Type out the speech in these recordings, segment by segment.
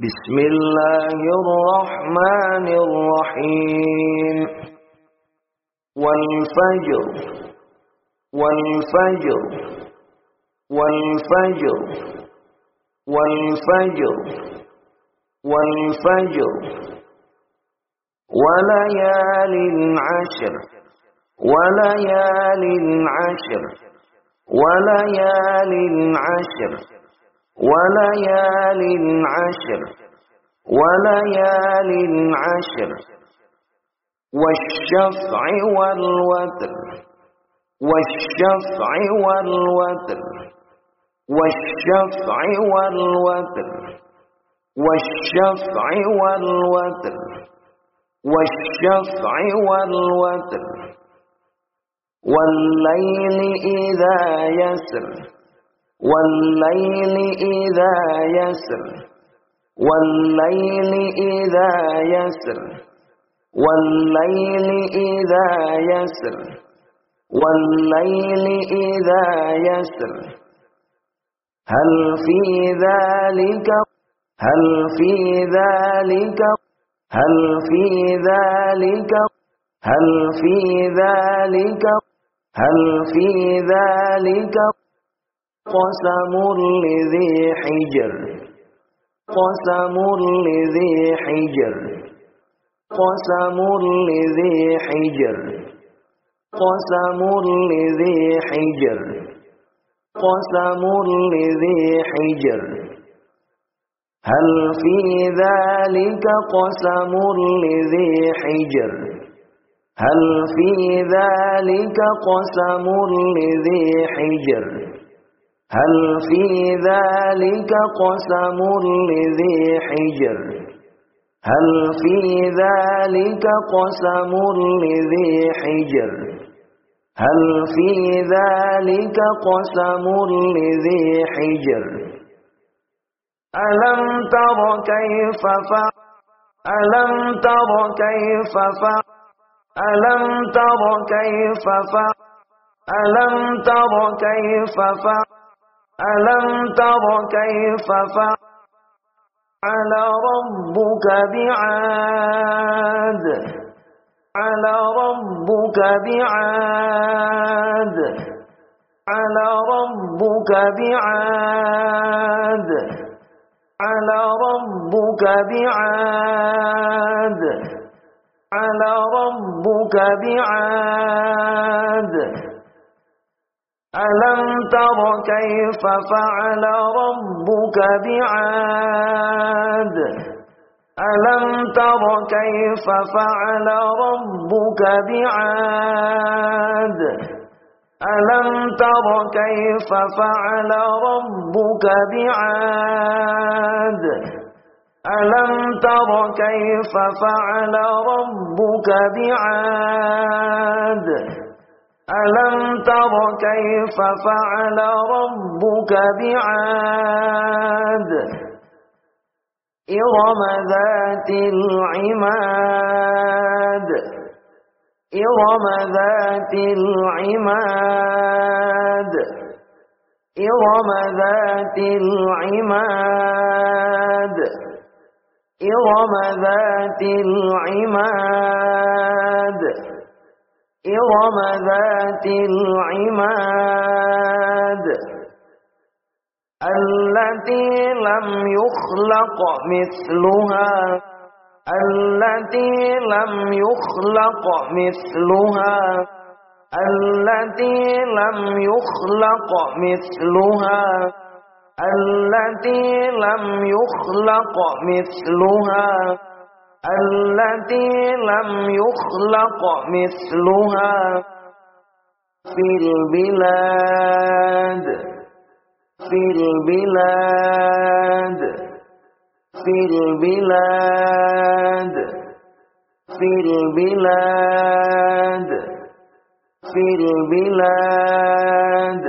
بسم الله الرحمن الرحيم. والفجر والفجر والفجر والفجر والفجر وليال عشر وليال عشر وليال عشر. وليال عشر وليال عشر. والشفع والوتر والشفع والوتر والشفع والوتر والشفع والوتر والشفع والوتر. والليل إذا يسر والليل إذا يسر والليل إذا يسر والليل إذا يسر والليل إذا يسر. هل في ذلك هل في ذلك هل في ذلك هل في ذلك هل في ذلك قسم لذي حجر. قسم لذي حجر. قسم لذي حجر. قسم لذي حجر. قسم لذي حجر. هل في ذلك قسم لذي حجر؟ هل في ذلك قسم لذي حجر؟ هل في ذلك قسم لذي حجر؟ هل في ذلك قسم لذي حجر؟ هل في ذلك قسم لذي حجر؟ ألم تر كيف فعل ألم تر كيف فعل ألم تر كيف فعل ألم تر كيف فعل ألم تر كيف فعل ربك بعاد؟ على ربك بعاد؟ على ربك بعاد؟ على ربك بعاد؟ على ربك بعاد؟ ألم تر كيف فعل ربك بعاد؟ ألم تر كيف فعل ربك بعاد؟ ألم تر كيف فعل ربك بعاد؟ ألم تر كيف فعل ربك بعاد؟ ألم تر كيف فعل ربك بعاد؟ إرم ذات العماد إرم ذات العماد إرم ذات العماد إرم ذات العماد. إرم ذات العماد التي لم يخلق مثلها التي لم يخلق مثلها التي لم يخلق مثلها التي لم يخلق مثلها التي لم يخلق مثلها في البلاد في البلاد في البلاد في البلاد في البلاد.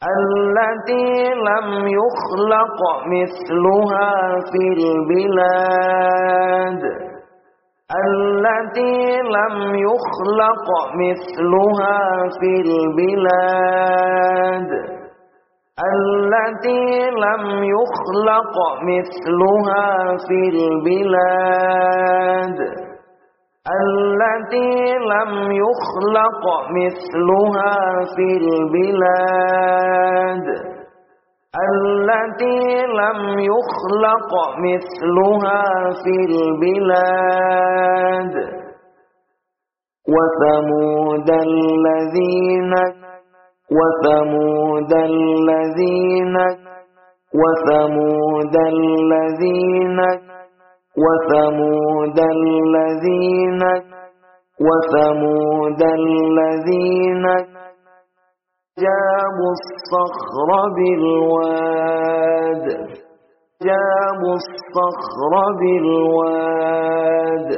التي لم يخلق مثلها في البلاد. التي لم يخلق مثلها في البلاد. التي لم يخلق مثلها في البلاد. التي لم يخلق مثلها في البلاد. التي لم يخلق مثلها في البلاد. وثمود الذين وثمود الذين وثمود الذين وثمود الذين وثمود الذين جابوا الصخر بالواد جابوا الصخر بالواد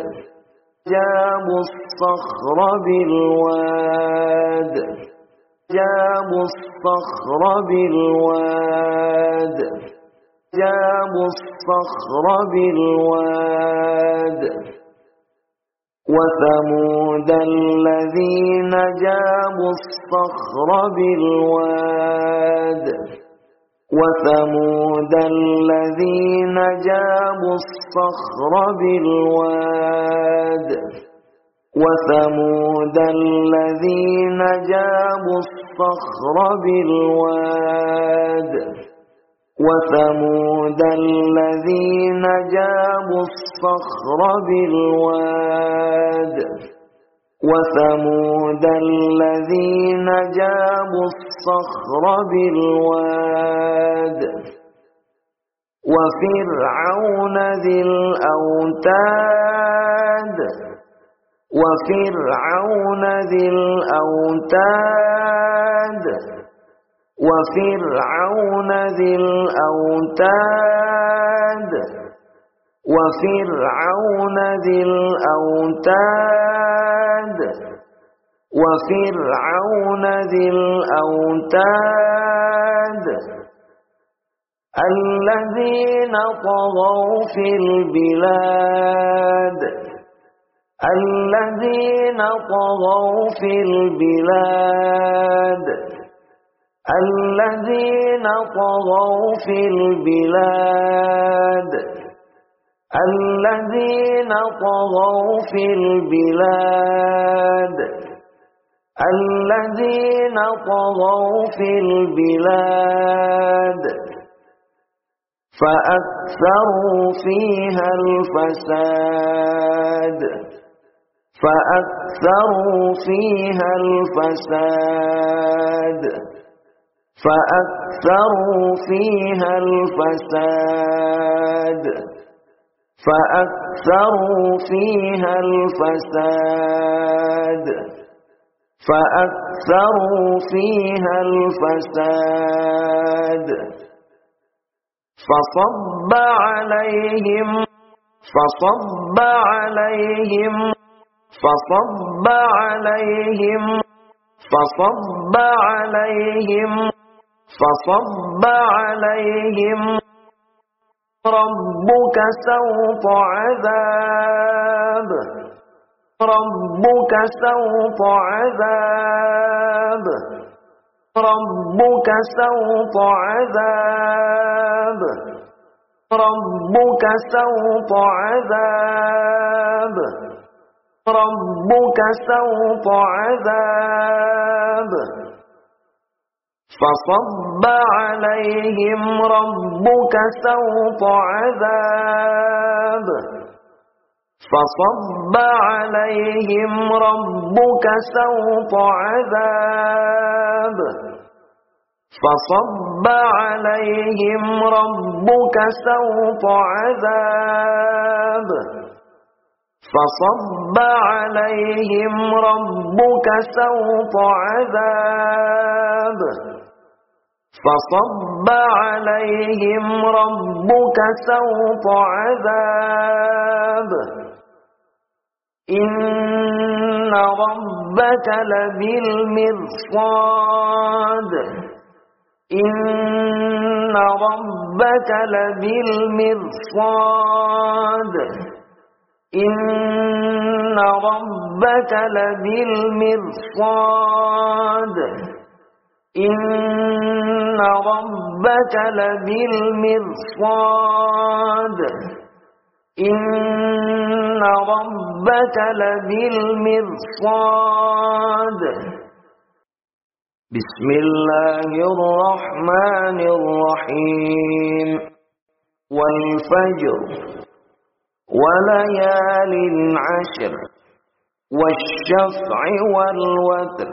جابوا الصخر بالواد جابوا الصخر بالواد جابوا الصخر بالواد. وثمود الذين جابوا الصخر بالواد. وثمود الذين جابوا الصخر بالواد. وثمود الذين جابوا الصخر بالواد. وثمود الذين جابوا الصخر بالواد وثمود الذين جابوا الصخر بالواد وفرعون ذي الأوتاد وفرعون ذي الأوتاد وفرعون ذي الأوتاد وفرعون ذي الأوتاد وفرعون ذي الأوتاد. الذين طغوا في البلاد الذين طغوا في البلاد. الذين طغوا في البلاد الذين طغوا في البلاد الذين طغوا في البلاد فأكثروا فيها الفساد فأكثروا فيها الفساد. فأكثروا فيها الفساد. فأكثروا فيها الفساد. فأكثروا فيها الفساد. فصب عليهم فصب عليهم فصب عليهم فصب عليهم فصب عليهم. ربك سوط عذاب. ربك سوط عذاب. ربك سوط عذاب. ربك سوط عذاب. ربك سوط عذاب. فصب عليهم ربك سوط عذاب. فصب عليهم ربك سوط عذاب. فصب عليهم ربك سوط عذاب. فصب عليهم ربك سوط عذاب. فصب عليهم ربك سوط عذاب. إن ربك لبالمرصاد. إن ربك لبالمرصاد. إن ربك لبالمرصاد. إن ربك لبالمرصاد إن ربك لبالمرصاد بسم الله الرحمن الرحيم والفجر وليال عشر والشفع والوتر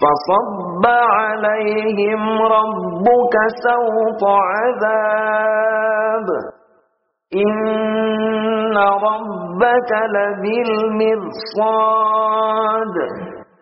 فصب عليهم ربك سوط عذاب. إن ربك لبالمرصاد.